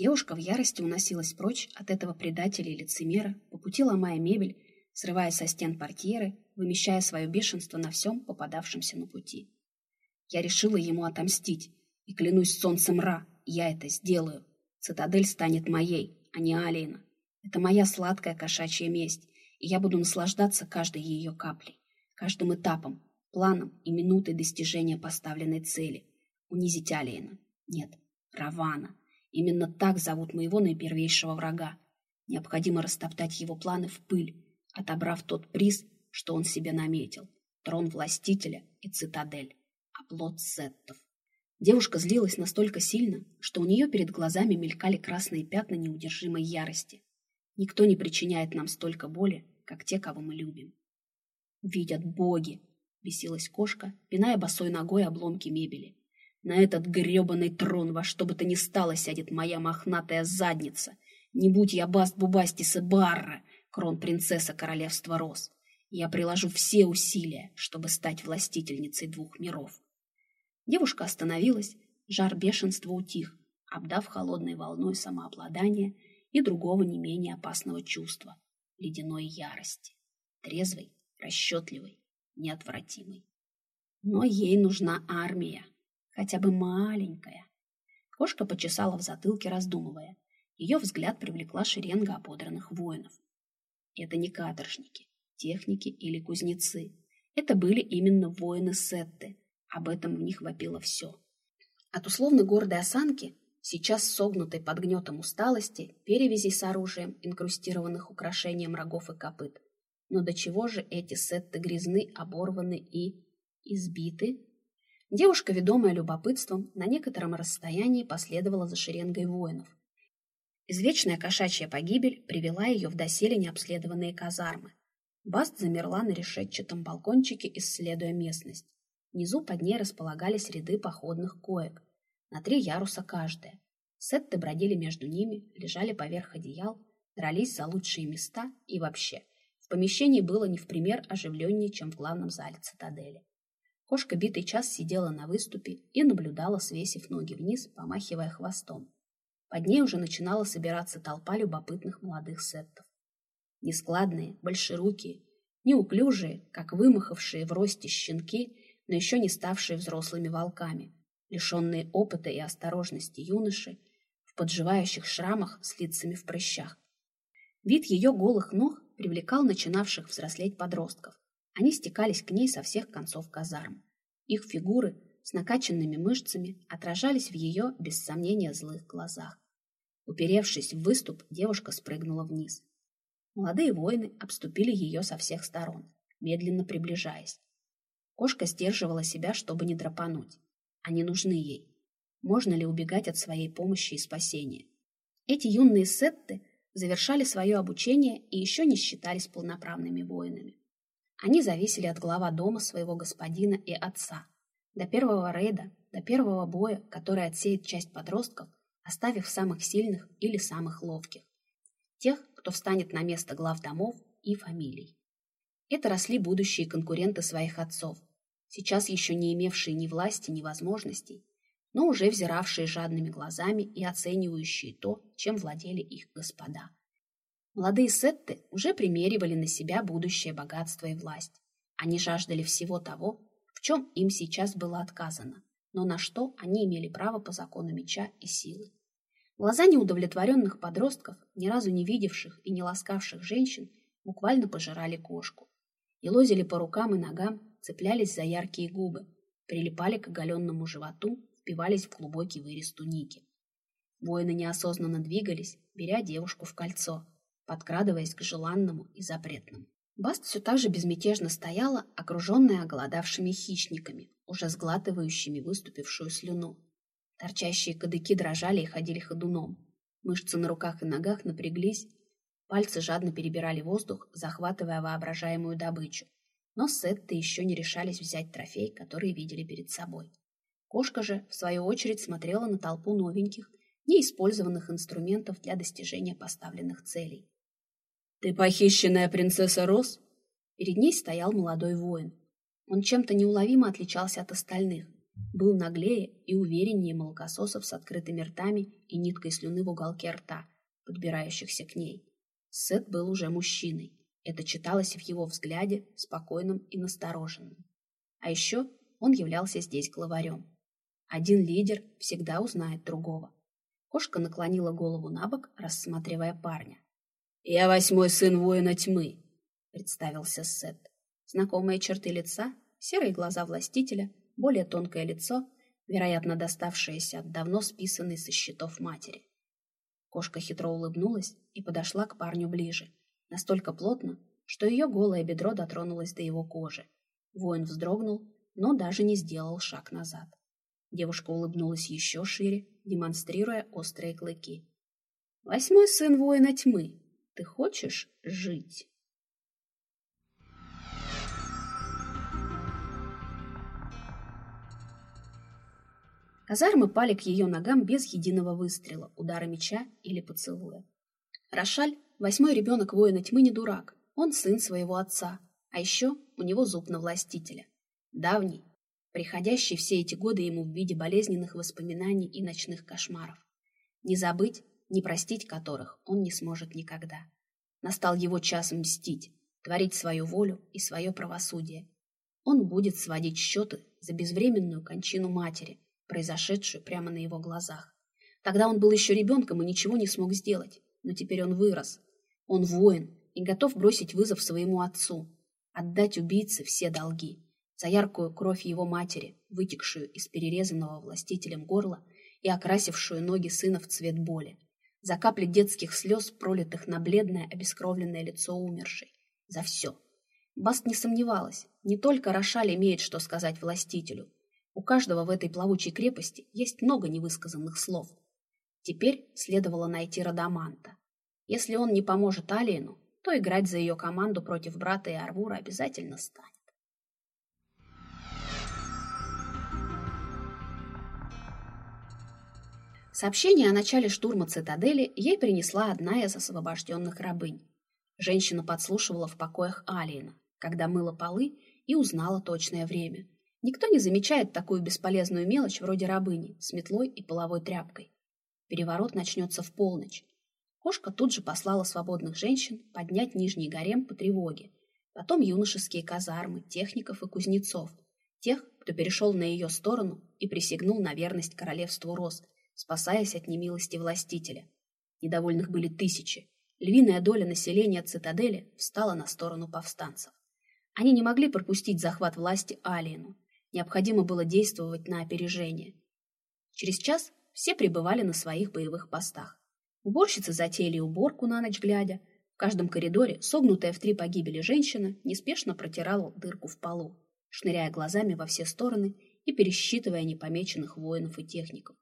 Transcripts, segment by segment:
Девушка в ярости уносилась прочь от этого предателя и лицемера, по пути ломая мебель, срывая со стен портьеры, вымещая свое бешенство на всем попадавшемся на пути. Я решила ему отомстить, и клянусь солнцем Ра, я это сделаю. Цитадель станет моей, а не Алиена. Это моя сладкая кошачья месть, и я буду наслаждаться каждой ее каплей, каждым этапом, планом и минутой достижения поставленной цели. Унизить Алиена. Нет, Равана. Именно так зовут моего наипервейшего врага. Необходимо растоптать его планы в пыль, отобрав тот приз, что он себе наметил. Трон властителя и цитадель. Оплот сеттов. Девушка злилась настолько сильно, что у нее перед глазами мелькали красные пятна неудержимой ярости. Никто не причиняет нам столько боли, как те, кого мы любим. «Видят боги!» — бесилась кошка, пиная босой ногой обломки мебели. «На этот гребаный трон во что бы то ни стало сядет моя мохнатая задница. Не будь я Баст Бубастис и Барра, крон-принцесса королевства Рос. Я приложу все усилия, чтобы стать властительницей двух миров». Девушка остановилась, жар бешенства утих, обдав холодной волной самообладания и другого не менее опасного чувства — ледяной ярости. Трезвой, расчетливой, неотвратимой. Но ей нужна армия, хотя бы маленькая. Кошка почесала в затылке, раздумывая. Ее взгляд привлекла шеренга ободранных воинов. Это не каторжники, техники или кузнецы. Это были именно воины Сетты. Об этом в них вопило все. От условно гордой осанки сейчас согнутой под гнетом усталости, перевязей с оружием, инкрустированных украшением рогов и копыт. Но до чего же эти сетты грязны, оборваны и избиты? Девушка, ведомая любопытством, на некотором расстоянии последовала за шеренгой воинов. Извечная кошачья погибель привела ее в доселе необследованные казармы. Баст замерла на решетчатом балкончике, исследуя местность. Внизу под ней располагались ряды походных коек, на три яруса каждая. Сетты бродили между ними, лежали поверх одеял, дрались за лучшие места и вообще. В помещении было не в пример оживленнее, чем в главном зале цитадели. Кошка битый час сидела на выступе и наблюдала, свесив ноги вниз, помахивая хвостом. Под ней уже начинала собираться толпа любопытных молодых сеттов. Нескладные, большерукие, неуклюжие, как вымахавшие в росте щенки, но еще не ставшие взрослыми волками – лишенные опыта и осторожности юноши, в подживающих шрамах с лицами в прыщах. Вид ее голых ног привлекал начинавших взрослеть подростков. Они стекались к ней со всех концов казарм. Их фигуры с накачанными мышцами отражались в ее, без сомнения, злых глазах. Уперевшись в выступ, девушка спрыгнула вниз. Молодые воины обступили ее со всех сторон, медленно приближаясь. Кошка сдерживала себя, чтобы не драпануть. Они нужны ей. Можно ли убегать от своей помощи и спасения? Эти юные сетты завершали свое обучение и еще не считались полноправными воинами. Они зависели от глава дома своего господина и отца. До первого рейда, до первого боя, который отсеет часть подростков, оставив самых сильных или самых ловких. Тех, кто встанет на место глав домов и фамилий. Это росли будущие конкуренты своих отцов, сейчас еще не имевшие ни власти, ни возможностей, но уже взиравшие жадными глазами и оценивающие то, чем владели их господа. Молодые сетты уже примеривали на себя будущее богатство и власть. Они жаждали всего того, в чем им сейчас было отказано, но на что они имели право по закону меча и силы. Глаза неудовлетворенных подростков, ни разу не видевших и не ласкавших женщин, буквально пожирали кошку и лозили по рукам и ногам, цеплялись за яркие губы, прилипали к оголенному животу, впивались в глубокий вырез туники. Воины неосознанно двигались, беря девушку в кольцо, подкрадываясь к желанному и запретному. Баст все так же безмятежно стояла, окруженная оголодавшими хищниками, уже сглатывающими выступившую слюну. Торчащие кадыки дрожали и ходили ходуном. Мышцы на руках и ногах напряглись, пальцы жадно перебирали воздух, захватывая воображаемую добычу но сетты еще не решались взять трофей, который видели перед собой. Кошка же, в свою очередь, смотрела на толпу новеньких, неиспользованных инструментов для достижения поставленных целей. «Ты похищенная принцесса Рос?» Перед ней стоял молодой воин. Он чем-то неуловимо отличался от остальных. был наглее и увереннее молокососов с открытыми ртами и ниткой слюны в уголке рта, подбирающихся к ней. Сет был уже мужчиной. Это читалось в его взгляде, спокойным и настороженным. А еще он являлся здесь главарем. Один лидер всегда узнает другого. Кошка наклонила голову на бок, рассматривая парня. «Я восьмой сын воина тьмы», — представился Сет. Знакомые черты лица, серые глаза властителя, более тонкое лицо, вероятно, доставшееся от давно списанной со счетов матери. Кошка хитро улыбнулась и подошла к парню ближе, настолько плотно, что ее голое бедро дотронулось до его кожи. Воин вздрогнул, но даже не сделал шаг назад. Девушка улыбнулась еще шире, демонстрируя острые клыки. «Восьмой сын воина тьмы, ты хочешь жить?» Казармы пали к ее ногам без единого выстрела, удара меча или поцелуя. Рошаль, восьмой ребенок воина тьмы, не дурак. Он сын своего отца. А еще у него зуб на властителя. Давний, приходящий все эти годы ему в виде болезненных воспоминаний и ночных кошмаров. Не забыть, не простить которых он не сможет никогда. Настал его час мстить, творить свою волю и свое правосудие. Он будет сводить счеты за безвременную кончину матери, произошедшую прямо на его глазах. Тогда он был еще ребенком и ничего не смог сделать, но теперь он вырос. Он воин и готов бросить вызов своему отцу, отдать убийце все долги за яркую кровь его матери, вытекшую из перерезанного властителем горла и окрасившую ноги сына в цвет боли, за капли детских слез, пролитых на бледное, обескровленное лицо умершей. За все. Баст не сомневалась, не только Рошаль имеет что сказать властителю, у каждого в этой плавучей крепости есть много невысказанных слов. Теперь следовало найти Радаманта. Если он не поможет Алиену, то играть за ее команду против брата и Арвура обязательно станет. Сообщение о начале штурма цитадели ей принесла одна из освобожденных рабынь. Женщина подслушивала в покоях Алиена, когда мыла полы и узнала точное время – Никто не замечает такую бесполезную мелочь вроде рабыни с метлой и половой тряпкой. Переворот начнется в полночь. Кошка тут же послала свободных женщин поднять нижний гарем по тревоге, потом юношеские казармы, техников и кузнецов, тех, кто перешел на ее сторону и присягнул на верность королевству роз, спасаясь от немилости властителя. Недовольных были тысячи. Львиная доля населения цитадели встала на сторону повстанцев. Они не могли пропустить захват власти Алиену, Необходимо было действовать на опережение. Через час все пребывали на своих боевых постах. Уборщицы затеяли уборку на ночь глядя. В каждом коридоре согнутая в три погибели женщина неспешно протирала дырку в полу, шныряя глазами во все стороны и пересчитывая непомеченных воинов и техников.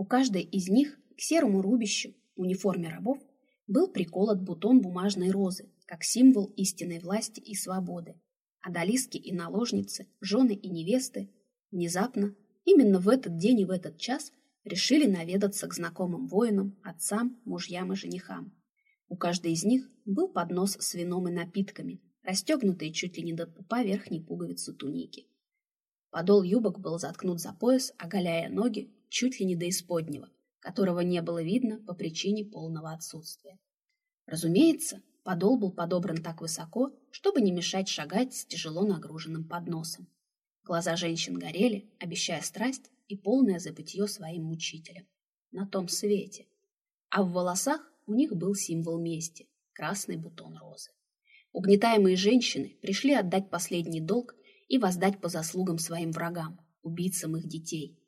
У каждой из них к серому рубищу, униформе рабов, был приколот бутон бумажной розы, как символ истинной власти и свободы. Адалиски и наложницы, жены и невесты, внезапно, именно в этот день и в этот час, решили наведаться к знакомым воинам, отцам, мужьям и женихам. У каждой из них был поднос с вином и напитками, расстегнутые чуть ли не до пупа верхней пуговицы туники. Подол юбок был заткнут за пояс, оголяя ноги чуть ли не до исподнего, которого не было видно по причине полного отсутствия. Разумеется, Подол был подобран так высоко, чтобы не мешать шагать с тяжело нагруженным подносом. Глаза женщин горели, обещая страсть и полное забытье своим мучителям. На том свете. А в волосах у них был символ мести – красный бутон розы. Угнетаемые женщины пришли отдать последний долг и воздать по заслугам своим врагам, убийцам их детей.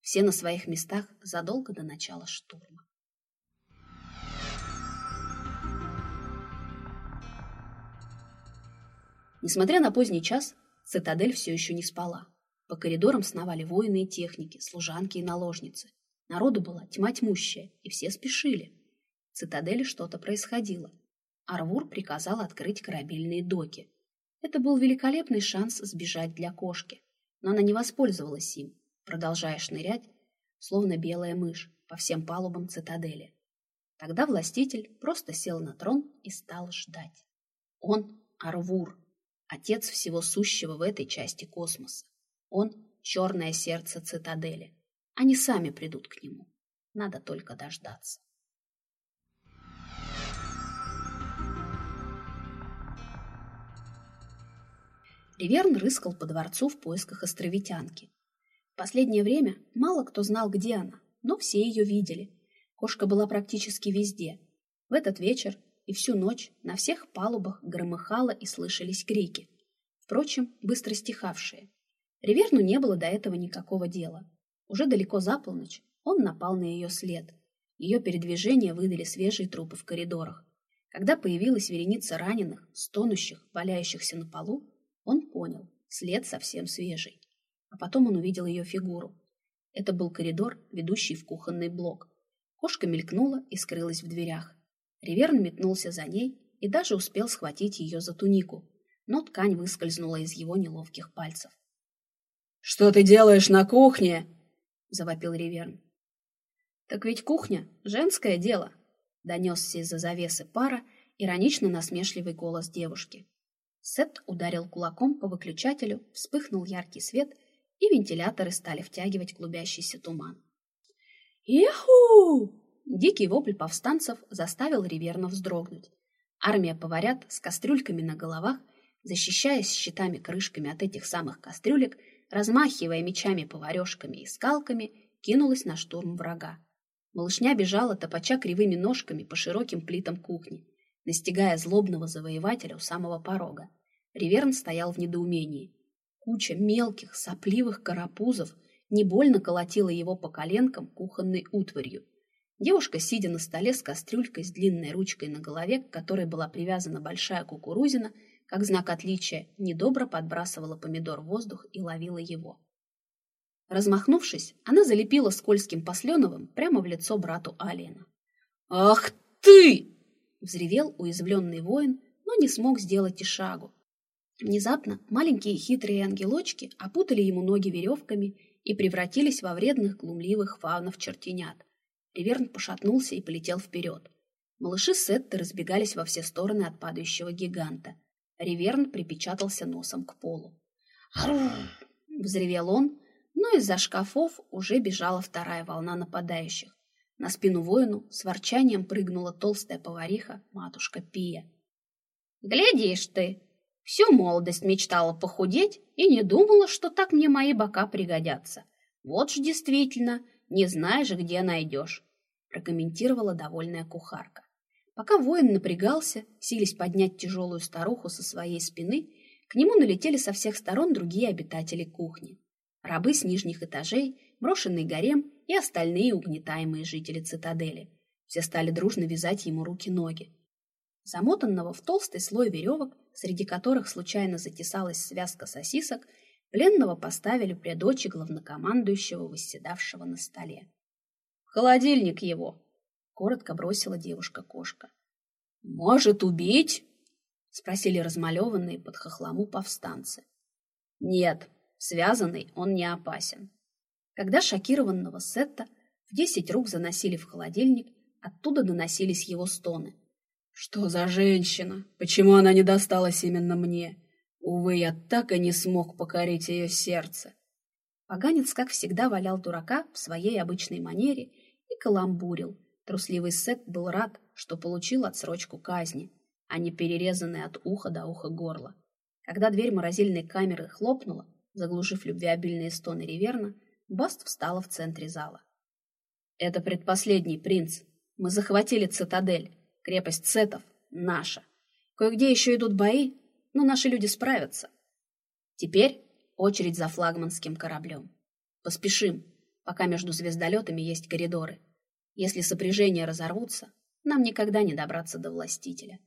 Все на своих местах задолго до начала штурма. Несмотря на поздний час, цитадель все еще не спала. По коридорам сновали воины и техники, служанки и наложницы. Народу была тьма тьмущая, и все спешили. В цитадели что-то происходило. Арвур приказал открыть корабельные доки. Это был великолепный шанс сбежать для кошки, но она не воспользовалась им, продолжая шнырять, словно белая мышь, по всем палубам цитадели. Тогда властитель просто сел на трон и стал ждать. Он Арвур, отец всего сущего в этой части космоса. Он черное сердце цитадели. Они сами придут к нему. Надо только дождаться. Риверн рыскал по дворцу в поисках островитянки. Последнее время мало кто знал, где она, но все ее видели. Кошка была практически везде. В этот вечер и всю ночь на всех палубах громыхало и слышались крики. Впрочем, быстро стихавшие. Риверну не было до этого никакого дела. Уже далеко за полночь он напал на ее след. Ее передвижения выдали свежие трупы в коридорах. Когда появилась вереница раненых, стонущих, валяющихся на полу, он понял, след совсем свежий. А потом он увидел ее фигуру. Это был коридор, ведущий в кухонный блок. Кошка мелькнула и скрылась в дверях. Риверн метнулся за ней и даже успел схватить ее за тунику, но ткань выскользнула из его неловких пальцев. «Что ты делаешь на кухне?» — завопил Риверн. «Так ведь кухня — женское дело», — донесся из-за завесы пара иронично насмешливый голос девушки. Сет ударил кулаком по выключателю, вспыхнул яркий свет, и вентиляторы стали втягивать клубящийся туман. «Иху!» Дикий вопль повстанцев заставил Риверна вздрогнуть. Армия поварят с кастрюльками на головах, защищаясь щитами-крышками от этих самых кастрюлек, размахивая мечами-поварешками и скалками, кинулась на штурм врага. Малышня бежала, топача кривыми ножками по широким плитам кухни настигая злобного завоевателя у самого порога. Риверн стоял в недоумении. Куча мелких, сопливых карапузов не больно колотила его по коленкам кухонной утварью. Девушка, сидя на столе с кастрюлькой с длинной ручкой на голове, к которой была привязана большая кукурузина, как знак отличия, недобро подбрасывала помидор в воздух и ловила его. Размахнувшись, она залепила скользким посленовым прямо в лицо брату Алиена. «Ах ты!» Взревел уязвленный воин, но не смог сделать и шагу. Внезапно маленькие хитрые ангелочки опутали ему ноги веревками и превратились во вредных глумливых фаунов-чертенят. Риверн пошатнулся и полетел вперед. Малыши Сетты разбегались во все стороны от падающего гиганта. Риверн припечатался носом к полу. Взревел он, но из-за шкафов уже бежала вторая волна нападающих. На спину воину с ворчанием прыгнула толстая повариха, матушка Пия. «Глядишь ты! Всю молодость мечтала похудеть и не думала, что так мне мои бока пригодятся. Вот ж действительно, не знаешь, где найдешь», прокомментировала довольная кухарка. Пока воин напрягался, сились поднять тяжелую старуху со своей спины, к нему налетели со всех сторон другие обитатели кухни. Рабы с нижних этажей, брошенный гарем и остальные угнетаемые жители цитадели. Все стали дружно вязать ему руки-ноги. Замотанного в толстый слой веревок, среди которых случайно затесалась связка сосисок, пленного поставили пред очи главнокомандующего, восседавшего на столе. «Холодильник его!» — коротко бросила девушка-кошка. «Может, убить?» — спросили размалеванные под хохлому повстанцы. «Нет, связанный он не опасен. Когда шокированного Сетта в десять рук заносили в холодильник, оттуда доносились его стоны. «Что за женщина? Почему она не досталась именно мне? Увы, я так и не смог покорить ее сердце». Поганец, как всегда, валял дурака в своей обычной манере и каламбурил. Трусливый Сет был рад, что получил отсрочку казни, а не перерезанный от уха до уха горло. Когда дверь морозильной камеры хлопнула, заглушив любвеобильные стоны Риверна, Баст встала в центре зала. «Это предпоследний принц. Мы захватили цитадель. Крепость Сетов наша. Кое-где еще идут бои, но наши люди справятся. Теперь очередь за флагманским кораблем. Поспешим, пока между звездолетами есть коридоры. Если сопряжения разорвутся, нам никогда не добраться до властителя».